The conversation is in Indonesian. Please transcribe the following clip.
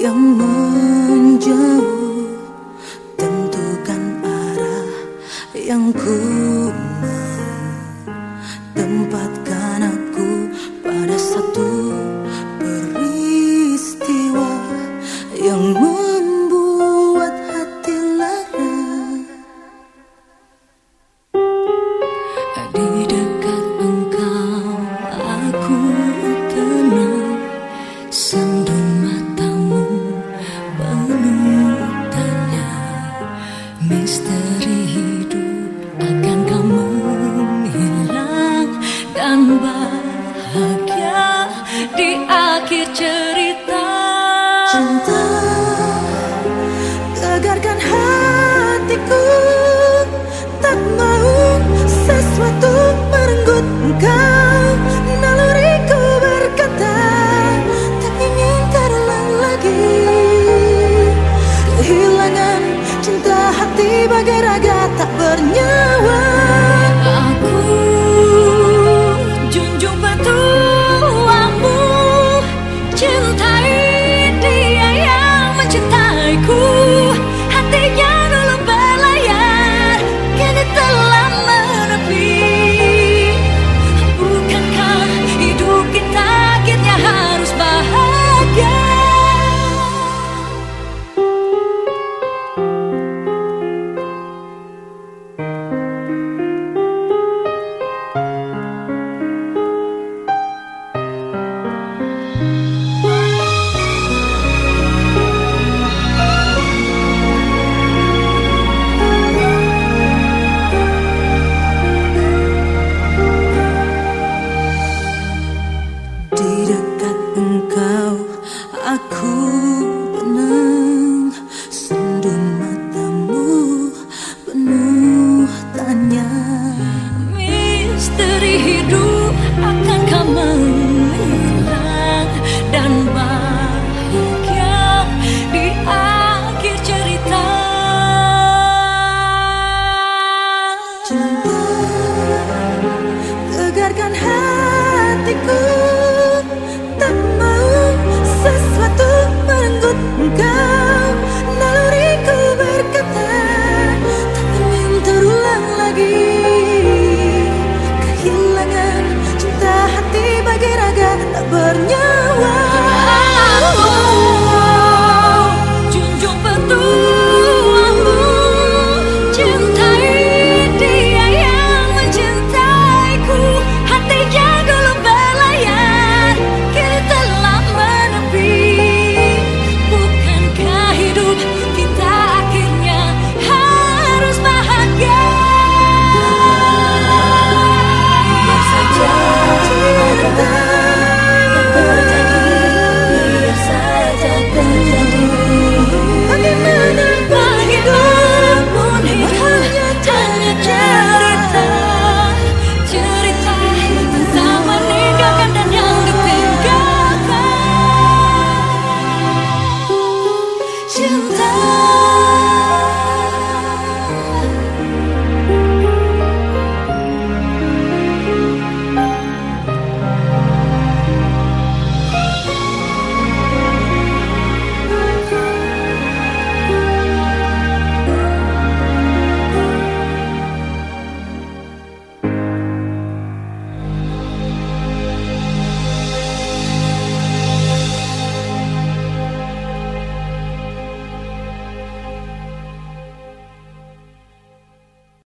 yang menjauh tentukan arah yang ku mau tempatkan Mr. baby girl. aku bernyata